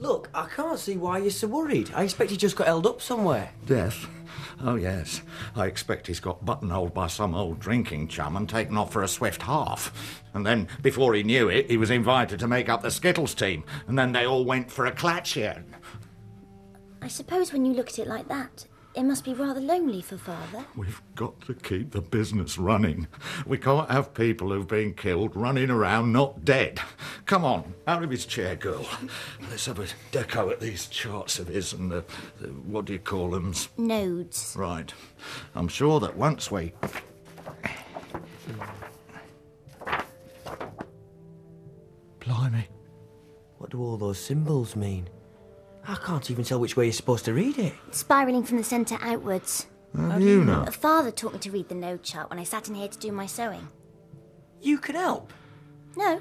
Look, I can't see why you're so worried. I expect he just got held up somewhere. Death? Oh, yes. I expect he's got buttonholed by some old drinking chum and taken off for a swift half. And then, before he knew it, he was invited to make up the Skittles team. And then they all went for a Klatchian. I suppose when you look at it like that, it must be rather lonely for father. We've got to keep the business running. We can't have people who've been killed running around not dead. Come on, out of his chair, girl. Let's have a deco at these charts of his and the, the what do you call them? Nodes. Right. I'm sure that once we. Blimey. What do all those symbols mean? I can't even tell which way you're supposed to read it. Spiralling from the centre outwards. How do you hmm. know? Father taught me to read the node chart when I sat in here to do my sewing. You can help. No,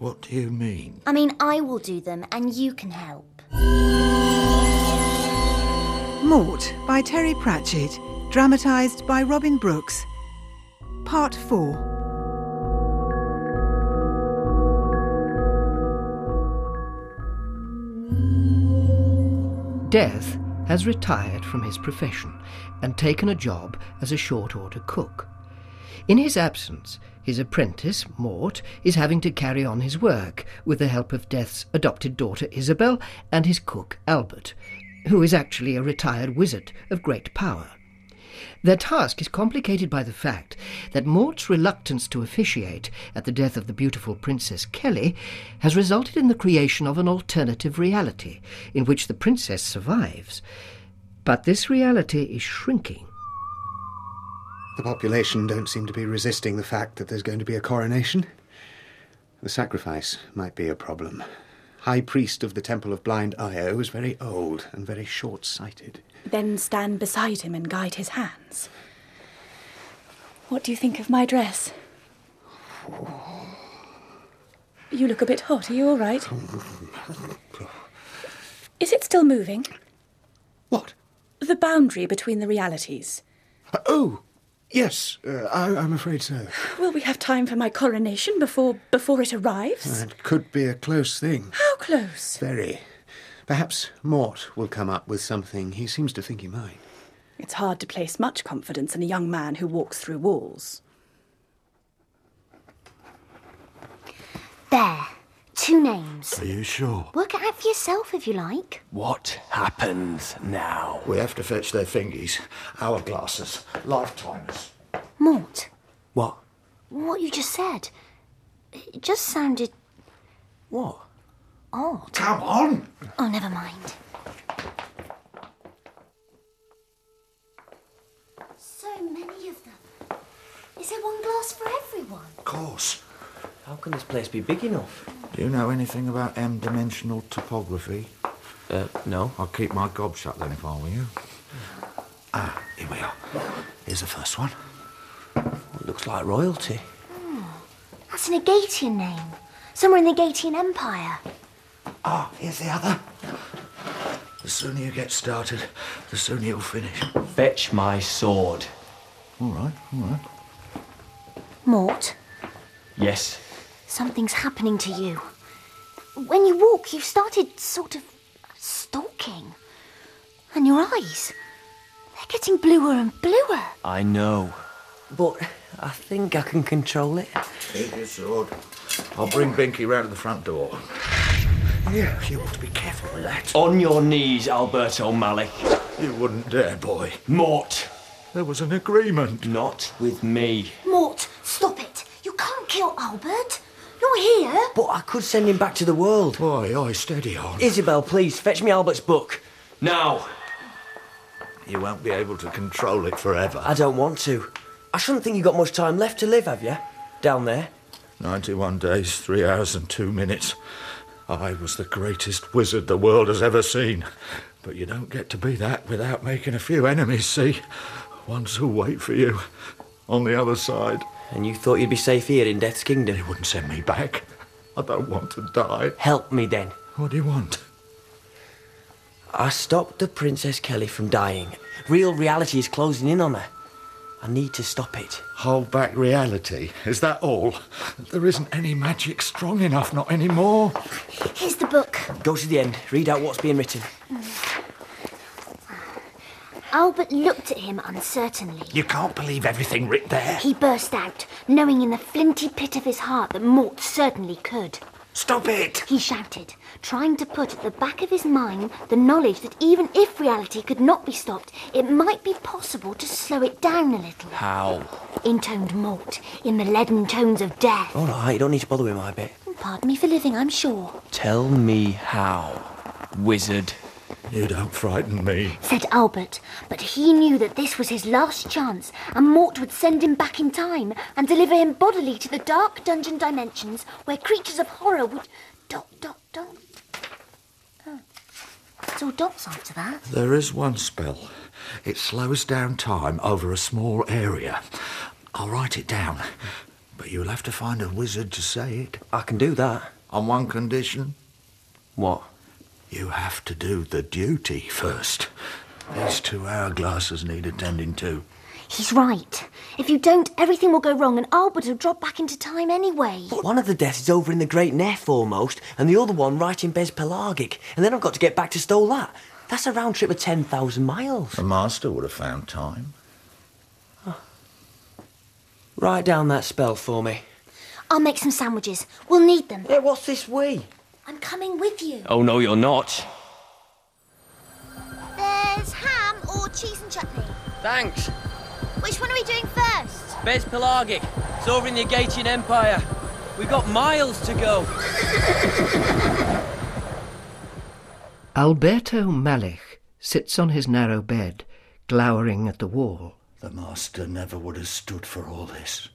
What do you mean? I mean I will do them and you can help. Mort by Terry Pratchett, dramatised by Robin Brooks. Part 4. Death has retired from his profession and taken a job as a short order cook. In his absence, his apprentice, Mort, is having to carry on his work with the help of Death's adopted daughter Ysabell and his cook Albert, who is actually a retired wizard of great power. Their task is complicated by the fact that Mort's reluctance to officiate at the death of the beautiful Princess Keli has resulted in the creation of an alternative reality in which the princess survives. But this reality is shrinking. The population don't seem to be resisting the fact that there's going to be a coronation. The sacrifice might be a problem. High priest of the Temple of Blind Io is very old and very short sighted. Then stand beside him and guide his hands. What do you think of my dress? You look a bit hot. Are you all right? Is it still moving? What? The boundary between the realities. Oh, yes, uh, I, I'm afraid so. Will we have time for my coronation before before it arrives? It could be a close thing. How close? Very. Perhaps Mort will come up with something. He seems to think he might. It's hard to place much confidence in a young man who walks through walls. There. Two names. Are you sure? Work it out for yourself if you like. What happens now? We have to fetch their fingies, hourglasses, lifetimers. Mort, What? what you just said. It just sounded What? Odd. Come on! Oh, never mind. So many of them. Is there one glass for everyone? Of course. How can this place be big enough? Do you know anything about M dimensional topography? Uh, no. I'll keep my gob shut then if I were you. Ah, here we are. Here's the first one. It looks like royalty. That's an Agatean name. Somewhere in the Agatean Empire. Ah, here's the other. The sooner you get started, the sooner you'll finish. Fetch my sword. All right, all right. Mort, Yes. something's happening to you. When you walk, you've started sort of stalking. And your eyes, they're getting bluer and bluer. I know. But I think I can control it. Here's your sword. I'll bring Binky round to the front door. Yeah, you ought to be careful with that. On your knees, Alberto Malich. You wouldn't dare, boy. Mort. There was an agreement. Not with me. Mort, stop it. You can't kill Albert. Not here. But I could send him back to the world. Boy, oi, steady on. Ysabell, please, fetch me Albert's book. Now. You won't be able to control it forever. I don't want to. I shouldn't think you've got much time left to live, have you? Down there. 91 days, 3 hours and 2 minutes. I was the greatest wizard the world has ever seen. But you don't get to be that without making a few enemies, see? Ones who'll wait for you on the other side. And you thought you'd be safe here in Death's Kingdom? They wouldn't send me back. I don't want to die. Help me then. What do you want? I stopped the Princess Keli from dying. Real reality is closing in on her. I need to stop it. Hold back reality. Is that all? There isn't any magic strong enough, not anymore. Here's the book. Go to the end, read out what's being written. Mm. Albert looked at him uncertainly. You can't believe everything writ there. He burst out, knowing in the flinty pit of his heart that Mort certainly could. Stop it! He shouted, trying to put at the back of his mind the knowledge that even if reality could not be stopped, it might be possible to slow it down a little. How? Intoned Mort, in the leaden tones of death. All right, you don't need to bother with my bit. Pardon me for living, I'm sure, Tell me how, wizard. You don't frighten me. said Albert, but he knew that this was his last chance, and Mort would send him back in time and deliver him bodily to the dark dungeon dimensions where creatures of horror would. Dot, dot, dot. Oh. It's all dots after that. There is one spell. It slows down time over a small area. I'll write it down. But you'll have to find a wizard to say it. I can do that. On one condition. What? You have to do the duty first. These two hourglasses need attending to. He's right. If you don't, everything will go wrong, and Albert will drop back into time anyway. But One of the deaths is over in the Great Nef almost, and the other one right in Bes Pelargic, and then I've got to get back to Sto Lat. That's a round trip of 10,000 miles. The master would have found time. Write down that spell for me. I'll make some sandwiches. We'll need them. Hey, what's this we? I'm coming with you. Oh, no, you're not. There's ham or cheese and chutney. Thanks. Which one are we doing first? Bes Pelargic. It's over in the Agatean Empire. We've got miles to go. Alberto Malich sits on his narrow bed, glowering at the wall. The master never would have stood for all this.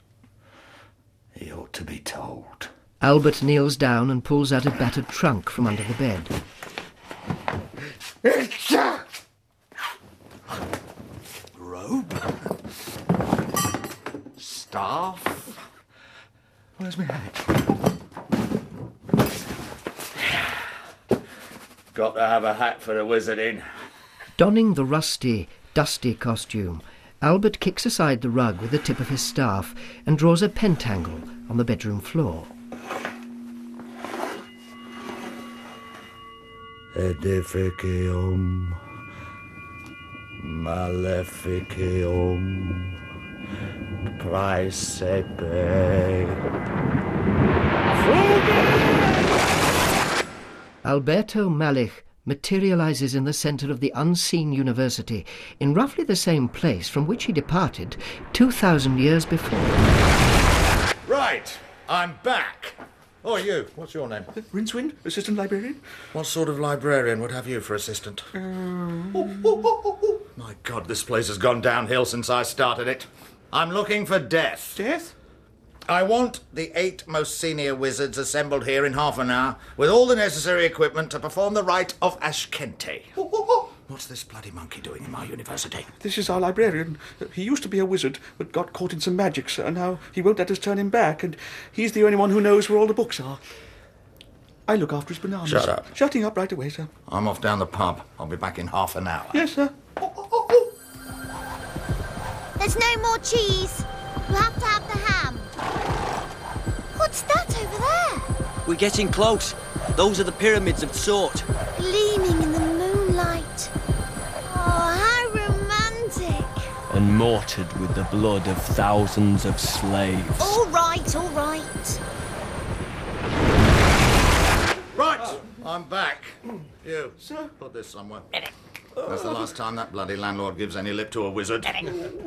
He ought to be told. Albert kneels down and pulls out a battered trunk from under the bed. Robe? Staff? Where's my hat? Got to have a hat for the wizard in. Donning the rusty, dusty costume, Albert kicks aside the rug with the tip of his staff and draws a pentangle on the bedroom floor. Edificium Maleficium Praesepe Alberto Malich materializes in the center of the unseen university in roughly the same place from which he departed 2,000 years before. Right, I'm back. Oh, you. What's your name? Rincewind, assistant librarian. What sort of librarian would have you for assistant? Uh, My God, this place has gone downhill since I started it. I'm looking for death. Death? I want the eight most senior wizards assembled here in half an hour with all the necessary equipment to perform the rite of Ashkente. What's this bloody monkey doing in my university? This is our librarian. He used to be a wizard, but got caught in some magic, and now he won't let us turn him back, and he's the only one who knows where all the books are. I look after his bananas. Shut up. Shutting up right away, sir. I'm off down the pub. I'll be back in half an hour. Yes, sir. There's no more cheese. You have to have the ham. What's that over there? We're getting close. Those are the pyramids of Tsort. Gleaming in the moonlight. Oh, how romantic. And mortared with the blood of thousands of slaves. All right, all right. Right, I'm back. You, sir, put this somewhere. That's the last time that bloody landlord gives any lip to a wizard.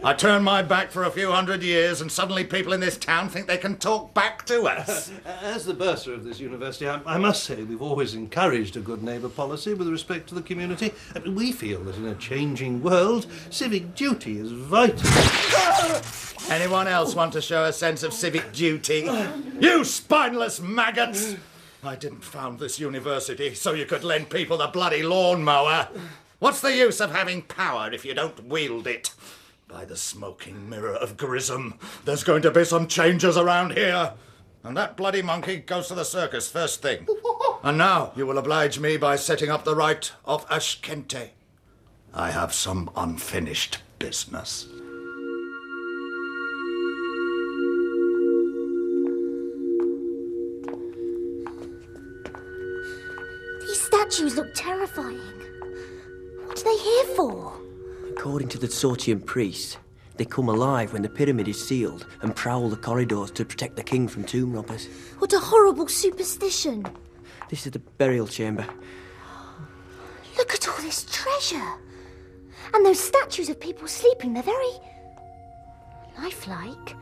I turn my back for a few hundred years, and suddenly people in this town think they can talk back to us. As the bursar of this university, I, I must say we've always encouraged a good neighbour policy with respect to the community. We feel that in a changing world, civic duty is vital. Anyone else want to show a sense of civic duty? You spineless maggots! I didn't found this university so you could lend people the bloody lawnmower. What's the use of having power if you don't wield it? By the smoking mirror of Grism, there's going to be some changes around here. And that bloody monkey goes to the circus first thing. and now you will oblige me by setting up the rite of Ashkente. I have some unfinished business. These statues look terrifying. What are they here for? According to the Tsortean priests, they come alive when the pyramid is sealed and prowl the corridors to protect the king from tomb robbers. What a horrible superstition. This is the burial chamber. Look at all this treasure. And those statues of people sleeping, they're very lifelike.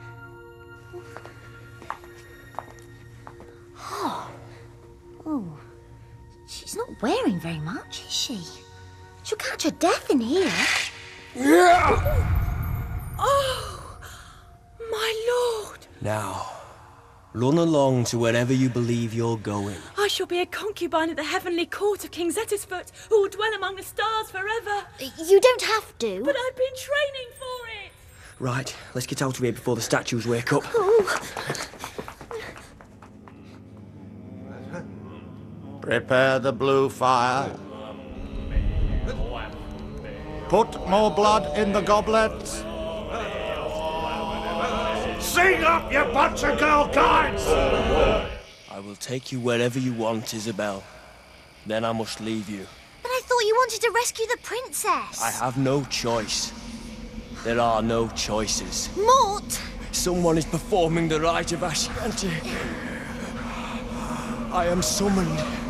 Oh. Oh. She's not wearing very much, is she? She'll catch a death in here. Yeah. Oh, my lord! Now, run along to wherever you believe you're going. I shall be a concubine at the heavenly court of King Zetisfoot, who will dwell among the stars forever. You don't have to. But I've been training for it. Right, let's get out of here before the statues wake up. Prepare the blue fire. Put more blood in the goblets. Sing up, you bunch of girl guides! I will take you wherever you want, Ysabell. Then I must leave you. But I thought you wanted to rescue the princess. I have no choice. There are no choices. Mort! Someone is performing the rite of Ashkente. I am summoned.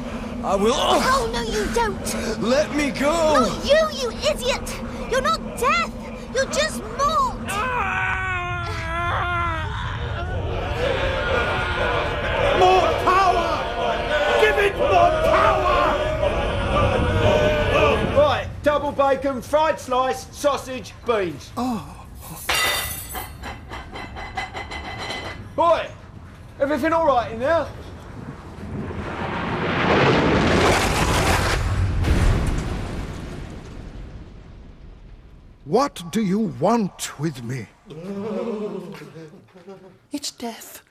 I will. Oh, no, you don't. Let me go! Not you, you idiot! You're not death! You're just Mort! More power! Give it more power! Right, double bacon, fried slice, sausage, beans. Oh. Boy, everything all right in there? What do you want with me? It's death.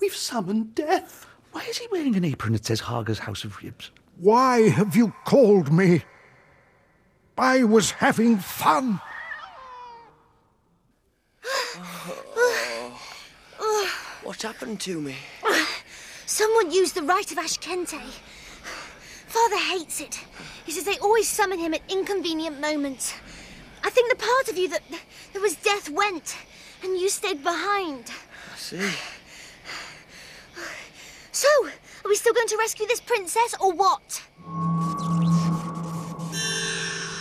We've summoned death. Why is he wearing an apron that says Harga's House of Ribs? Why have you called me? I was having fun. What happened to me? Someone used the rite of Ashkente. Father hates it. He says they always summon him at inconvenient moments. I think the part of you that that was death went, and you stayed behind. I see. So, are we still going to rescue this princess, or what?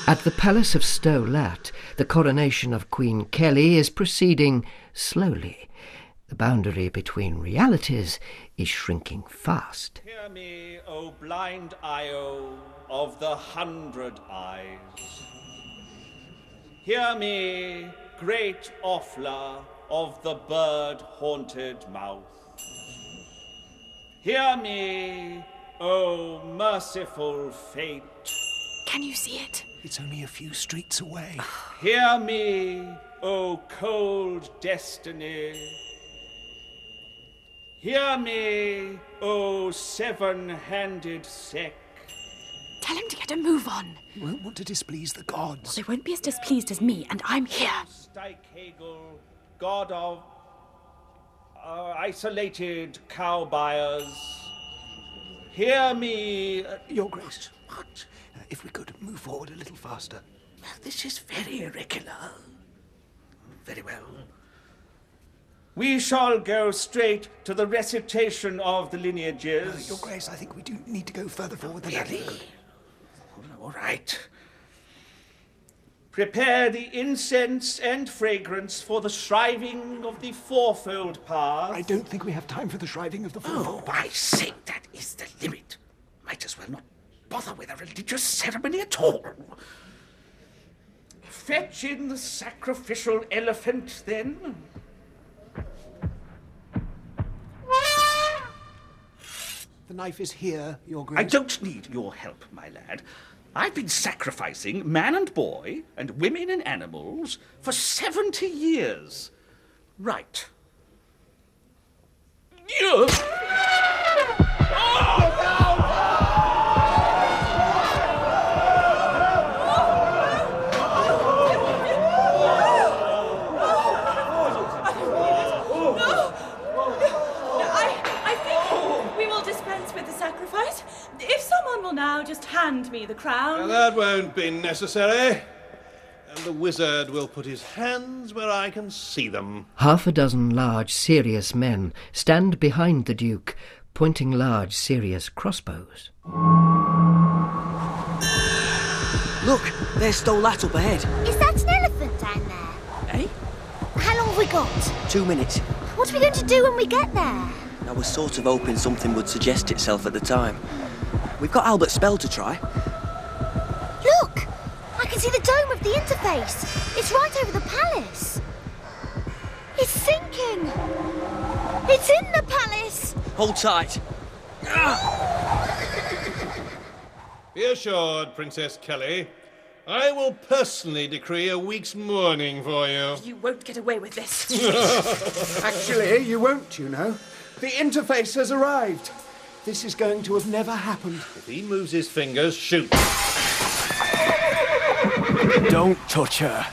At the Palace of Sto Lat, the coronation of Queen Keli is proceeding slowly. The boundary between realities is shrinking fast. Hear me, O blind Io of the hundred eyes. Hear me, great Offler of the bird haunted mouth. Hear me, O merciful fate. Can you see it? It's only a few streets away. Hear me, O cold destiny. Hear me, O seven handed Sek. Tell him to get a move on. He won't want to displease the gods. They won't be as displeased as me, and I'm here. Steikhegel, god of uh, isolated cow buyers. Hear me. uh, Your Grace, what? Uh, if we could move forward a little faster. This is very irregular. Very well. We shall go straight to the recitation of the lineages. Your Grace, I think we do need to go further forward than that. All right. Prepare the incense and fragrance for the shriving of the fourfold path. I don't think we have time for the shriving of the fourfold Oh, I say that is the limit. Might as well not bother with a religious ceremony at all. Fetch in the sacrificial elephant, then. The knife is here, Your Grace. I don't need your help, my lad. I've been sacrificing man and boy, and women and animals, for 70 years. Right. I, hand hand me the crown. That won't be necessary. And the wizard will put his hands where I can see them. Half a dozen large, serious men stand behind the Duke, pointing large, serious crossbows. Look, there's Sto Lat up ahead. Is that an elephant down there? Eh? How long have we got? Two minutes. What are we going to do when we get there? I was sort of hoping something would suggest itself at the time. We've got Albert's spell to try. Look! I can see the dome of the interface. It's right over the palace. It's sinking. It's in the palace. Hold tight. Be assured, Princess Keli, I will personally decree a week's mourning for you. You won't get away with this. Actually, you won't, you know. The interface has arrived. This is going to have never happened. If he moves his fingers, shoot. Don't touch her.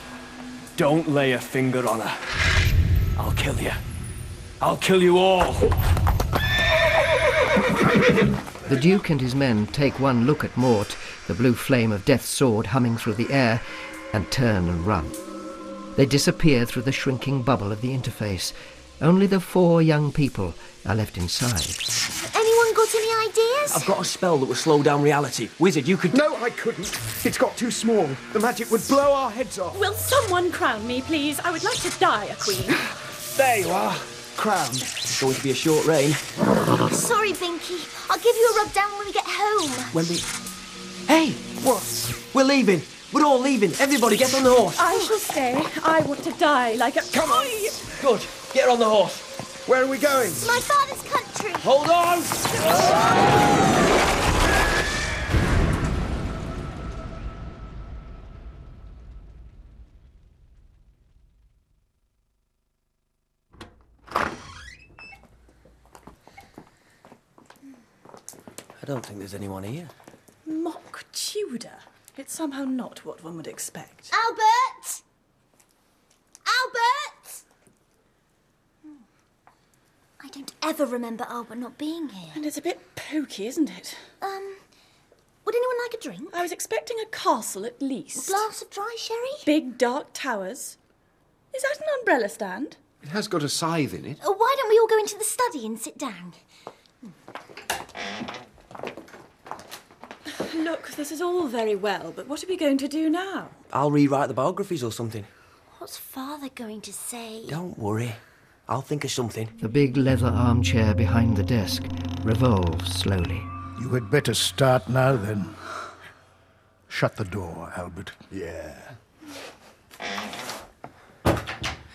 Don't lay a finger on her. I'll kill you. I'll kill you all. The Duke and his men take one look at Mort, the blue flame of Death's sword humming through the air, and turn and run. They disappear through the shrinking bubble of the interface. Only the four young people are left inside. Anyone got any ideas? I've got a spell that will slow down reality. Wizard, you could. No, I couldn't. It's got too small. The magic would blow our heads off. Will someone crown me, please? I would like to die a queen. There you are. Crowned. It's going to be a short reign. Sorry, Binky. I'll give you a rub down when we get home. When we. Hey! What? We're leaving. We're all leaving. Everybody get on the horse. I shall stay. I want to die like a. Come on. Good. Get her on the horse. Where are we going? My father's country. Hold on! I don't think there's anyone here. Mock Tudor. It's somehow not what one would expect. Albert! Albert! I don't ever remember Albert not being here. And it's a bit pokey, isn't it? Um, would anyone like a drink? I was expecting a castle at least. A glass of dry sherry? Big dark towers. Is that an umbrella stand? It has got a scythe in it. Uh, why don't we all go into the study and sit down? Look, this is all very well, but what are we going to do now? I'll rewrite the biographies or something. What's father going to say? Don't worry. I'll think of something. The big leather armchair behind the desk revolves slowly. You had better start now, then. Shut the door, Albert. Yeah.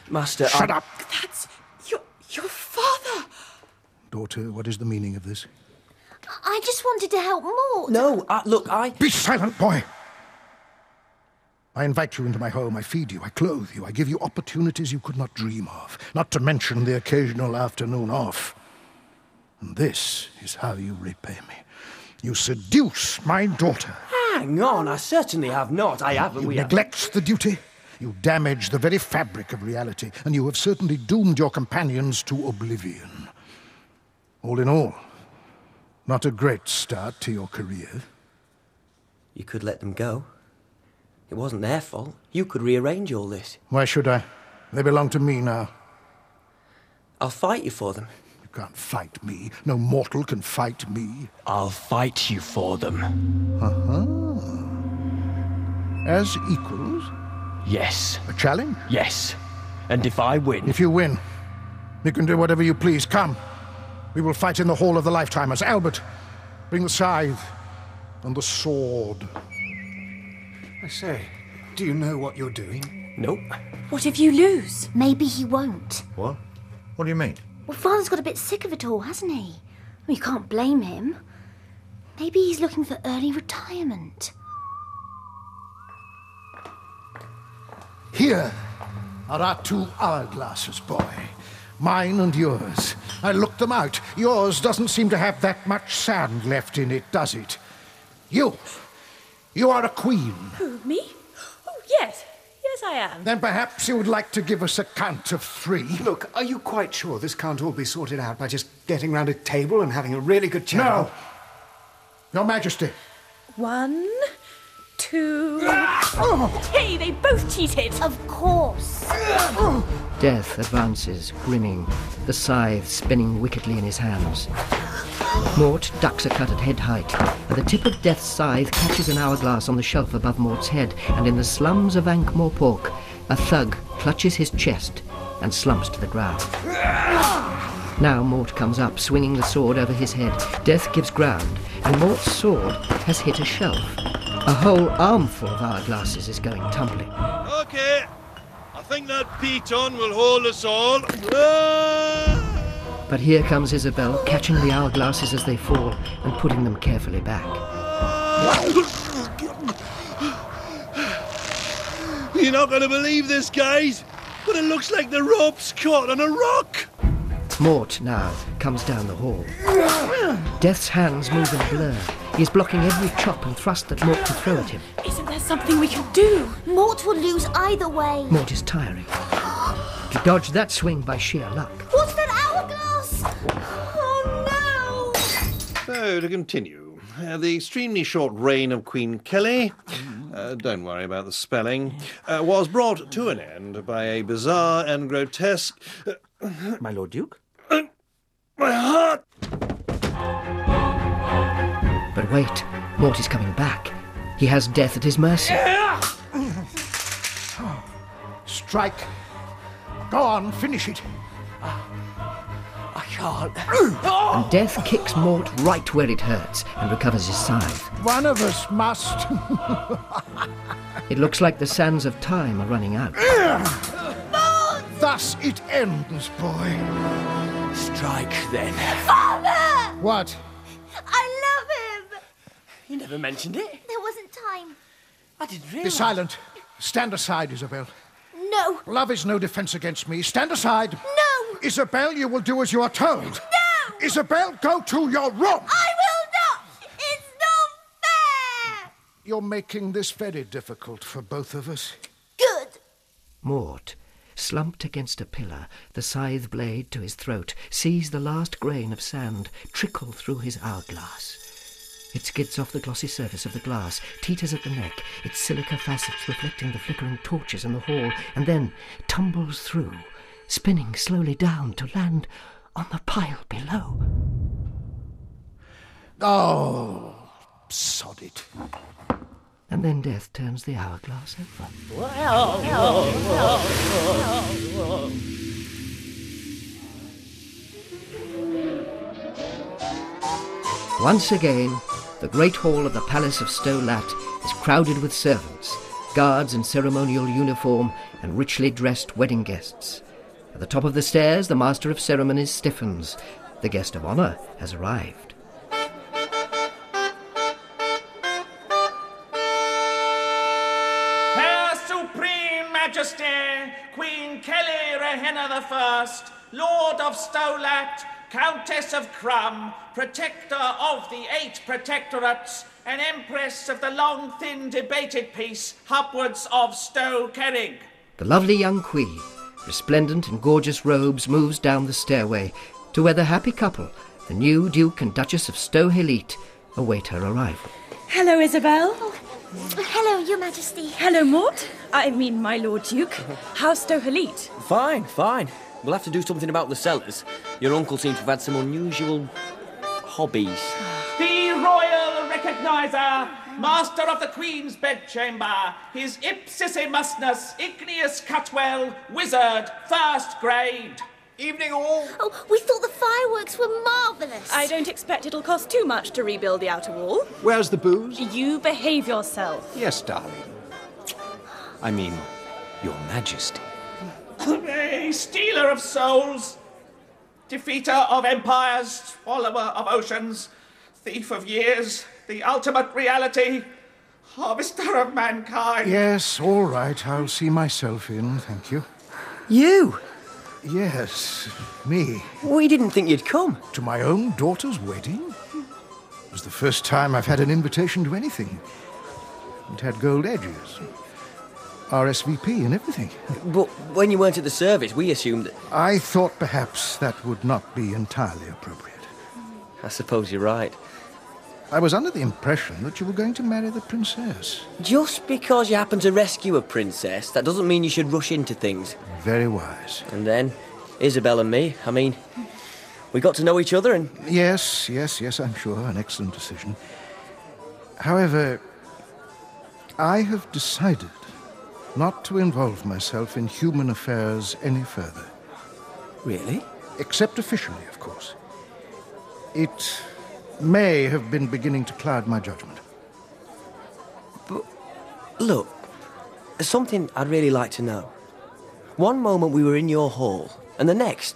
Master, Shut I... up! That's your your father. Daughter, what is the meaning of this? I just wanted to help Mort. No, I, look, I... Be silent, boy! I invite you into my home, I feed you, I clothe you, I give you opportunities you could not dream of, not to mention the occasional afternoon off. And this is how you repay me. You seduce my daughter. Hang on, I certainly have not. I haven't. You have... neglect the duty. You damage the very fabric of reality, and you have certainly doomed your companions to oblivion. All in all, not a great start to your career. You could let them go. It wasn't their fault. You could rearrange all this. Why should I? They belong to me now. I'll fight you for them. You can't fight me. No mortal can fight me. I'll fight you for them. Uh-huh. As equals? Yes. A challenge? Yes. And if I win. If you win, you can do whatever you please. Come. We will fight in the Hall of the Lifetimers. Albert, bring the scythe and the sword. I say, do you know what you're doing? Nope. What if you lose? Maybe he won't. What? What do you mean? Well, father's got a bit sick of it all, hasn't he? Well, you can't blame him. Maybe he's looking for early retirement. Here are our two hourglasses, boy. Mine and yours. I looked them out. Yours doesn't seem to have that much sand left in it, does it? You. You are a queen. Who, me? Oh, yes. Yes, I am. Then perhaps you would like to give us a count of three. Look, are you quite sure this can't all be sorted out by just getting round a table and having a really good chat? No. Your Majesty, One, two. Ah! Hey, they both cheated! Of course. Death advances, grinning, the scythe spinning wickedly in his hands. Mort ducks a cut at head height, and the tip of Death's scythe catches an hourglass on the shelf above Mort's head, and in the slums of Ankh-Morpork, a thug clutches his chest and slumps to the ground. Now Mort comes up, swinging the sword over his head. Death gives ground, and Mort's sword has hit a shelf. A whole armful of hourglasses is going tumbling. Okay, I think that piton will hold us all. Ah! But here comes Ysabell, catching the hourglasses as they fall and putting them carefully back. You're not going to believe this, guys, but it looks like the rope's caught on a rock. Mort now comes down the hall. Death's hands move in a blur. He's blocking every chop and thrust that Mort can throw at him. Isn't there something we can do? Mort will lose either way. Mort is tiring. He dodged that swing by sheer luck. So, to continue, uh, the extremely short reign of Queen Keli, uh, don't worry about the spelling, uh, was brought to an end by a bizarre and grotesque. uh, My Lord Duke? my heart! But wait, Mort is coming back. He has death at his mercy. Strike. Go on, finish it. I can't. And death kicks Mort right where it hurts and recovers his scythe. One of us must. It looks like the sands of time are running out. Thus it ends, boy. Strike then. Father! What? I love him! You never mentioned it. There wasn't time. I didn't Be silent. Stand aside, Ysabell. No. Love is no defense against me. Stand aside. No! Ysabell, you will do as you are told. No! Ysabell, go to your room. I will not! It's not fair! You're making this very difficult for both of us. Good. Mort, slumped against a pillar, the scythe blade to his throat, sees the last grain of sand trickle through his hourglass. It skids off the glossy surface of the glass, teeters at the neck, its silica facets reflecting the flickering torches in the hall, and then tumbles through, spinning slowly down to land on the pile below. Oh, sod it. And then death turns the hourglass over. Once again, the great hall of the Palace of Sto Lat is crowded with servants, guards in ceremonial uniform, and richly dressed wedding guests. At the top of the stairs, the master of ceremonies stiffens. The guest of honor has arrived. Her Supreme Majesty, Queen Keli Rehenna the First, Lord of Sto Lat, Countess of Crum, Protector of the Eight Protectorates, and Empress of the long, thin, debated peace, upwards of Sto Kerrig. The lovely young queen, resplendent in gorgeous robes, moves down the stairway to where the happy couple, the new Duke and Duchess of Sto Helit, await her arrival. Hello, Ysabell. Hello, Your Majesty. Hello, Mort. I mean, my Lord Duke. How's Sto Helit? Fine, fine. We'll have to do something about the cellars. Your uncle seems to have had some unusual hobbies. The Royal Recognizer, Master of the Queen's Bedchamber, His Ipsissimusnus Igneous Cutwell, Wizard, First Grade. Evening all. Oh, we thought the fireworks were marvellous. I don't expect it'll cost too much to rebuild the outer wall. Where's the booze? You behave yourself. Yes, darling. I mean, Your Majesty. A stealer of souls, defeater of empires, swallower of oceans, thief of years, the ultimate reality, harvester of mankind. Yes, all right. I'll see myself in, thank you. You? Yes, me. We didn't think you'd come. To my own daughter's wedding? It was the first time I've had an invitation to anything. It had gold edges, RSVP, and everything. But when you weren't at the service, we assumed that. I thought perhaps that would not be entirely appropriate. I suppose you're right. I was under the impression that you were going to marry the princess. Just because you happen to rescue a princess, that doesn't mean you should rush into things. Very wise. And then, Ysabell and me, I mean, we got to know each other and. Yes, yes, yes, I'm sure. An excellent decision. However, I have decided not to involve myself in human affairs any further. Really? Except officially, of course. It may have been beginning to cloud my judgment. But, look, there's something I'd really like to know. One moment we were in your hall, and the next,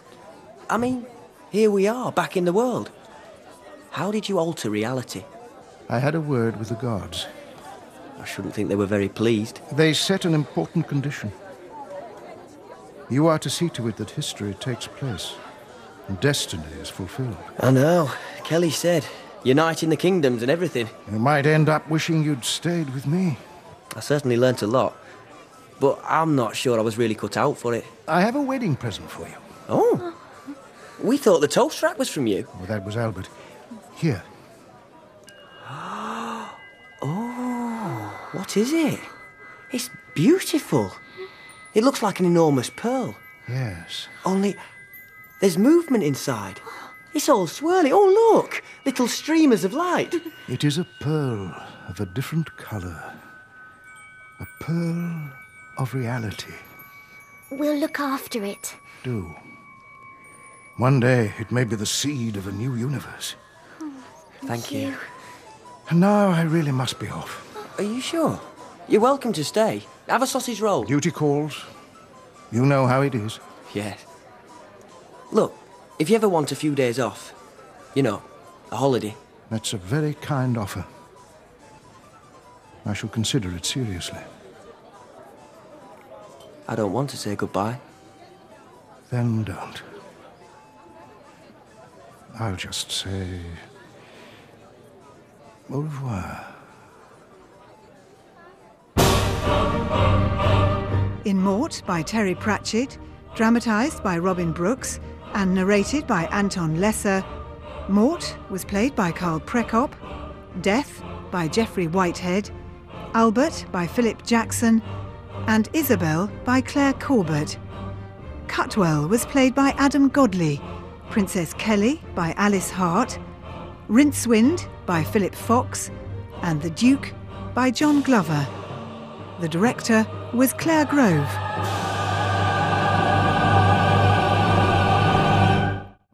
I mean, here we are, back in the world. How did you alter reality? I had a word with the gods. I shouldn't think they were very pleased. They set an important condition. You are to see to it that history takes place and destiny is fulfilled. I know. Keli said, uniting the kingdoms and everything. You might end up wishing you'd stayed with me. I certainly learnt a lot. But I'm not sure I was really cut out for it. I have a wedding present for you. Oh. We thought the toast rack was from you. Well, that was Albert. Here. oh, what is it? It's beautiful. It looks like an enormous pearl. Yes. Only there's movement inside. It's all swirly. Oh, look! Little streamers of light. It is a pearl of a different colour. A pearl of reality. We'll look after it. Do. One day it may be the seed of a new universe. Thank you. And now I really must be off. Are you sure? You're welcome to stay. Have a sausage roll. Duty calls. You know how it is. Yes. Look, if you ever want a few days off, you know, a holiday. That's a very kind offer. I shall consider it seriously. I don't want to say goodbye. Then don't. I'll just say. Au revoir. In Mort by Terry Pratchett, dramatised by Robin Brooks, and narrated by Anton Lesser, Mort was played by Carl Prekopp, Death by Geoffrey Whitehead, Albert by Philip Jackson, and Ysabell by Clare Corbett. Cutwell was played by Adam Godley, Princess Keli by Alice Hart, Rincewind by Philip Fox, and The Duke by John Glover. The director was Claire Grove.